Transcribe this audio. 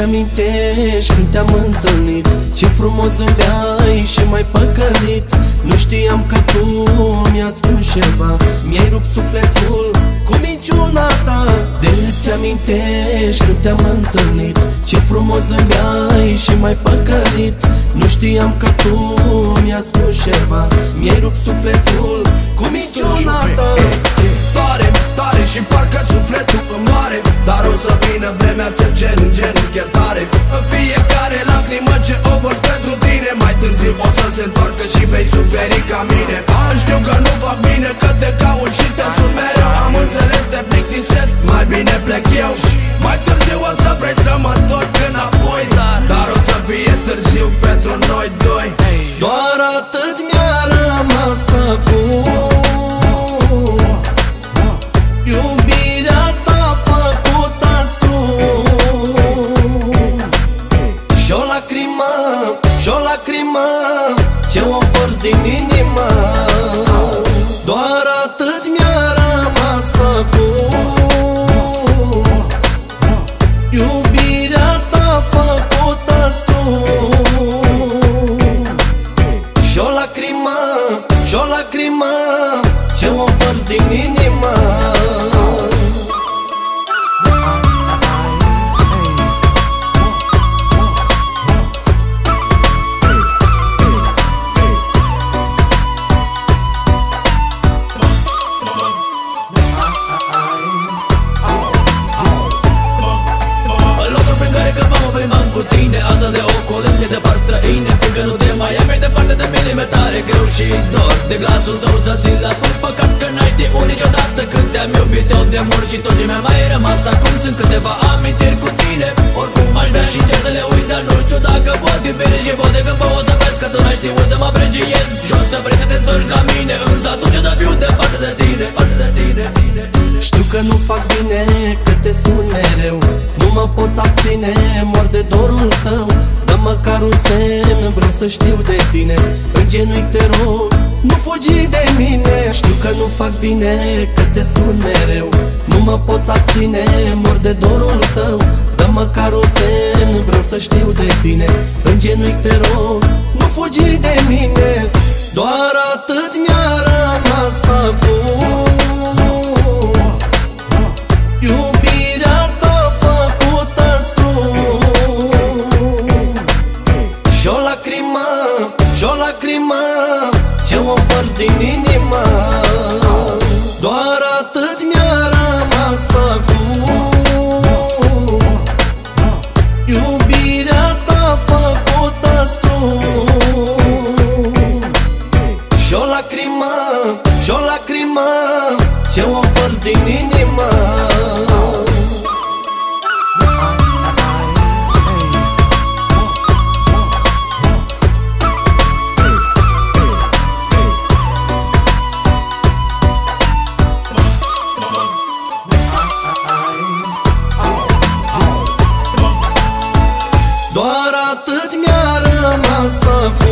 amintești când te-am întâlnit? Ce frumos zâmbeai și mai păcălit. Nu știam că tu mi-ai spus ceva. Mi-ai rupt sufletul cu minciuna ta. De îți amintești când te-am întâlnit? Ce frumos zâmbeai și mai păcălit. Nu știam că tu mi-ai spus ceva. Mi-ai rupt sufletul o să vină vremea să cer în genunchi iertare În fiecare lacrimă ce o vor pentru tine. Mai târziu o să se întoarcă și vei suferi ca mine. Știu că nu fac bine, că te caut și te și-o lacrimă Ce o forți din inimă. Doar atât mi-a rămas acum. Iubirea ta făcut ascult Și-o lacrimă, și-o lacrimă Ce o vărs din inimă mă plimbam cu tine Atât de ocolând mi se par străine Fiindcă nu te mai ai mai departe de mine Mi-e tare greu și dor. De glasul tău să ți-l ascult Păcat că n-ai știut niciodată. Când te-am iubit eu de mult Și tot ce mi-a mai rămas acum Sunt câteva amintiri cu tine. Oricum aș vrea și ce să le uit Dar nu știu dacă pot iubire și poate cândva o să vezi Că tu n-ai știut să mă apreciez Și o să vrei să te întorci la mine Însă atunci o să fiu departe de tine Departe de tine, tine, tine. Știu că nu fac bine, că te sun mereu. Nu mă pot abține, mor de dorul tău. Dă măcar un semn, vreau să știu de tine. În genunchi te rog, nu fugi de mine. Știu că nu fac bine, că te sun mereu. Nu mă pot abține, mor de dorul tău. Dă măcar un semn, vreau să știu de tine. În genunchi te rog, nu fugi de mine. Doar atât din inimă. Doar atât mi-a rămas acum Iubirea ta făcut ascult Și-o lacrimă, și-o lacrimă Ce o vărs din inimă mi-a rămas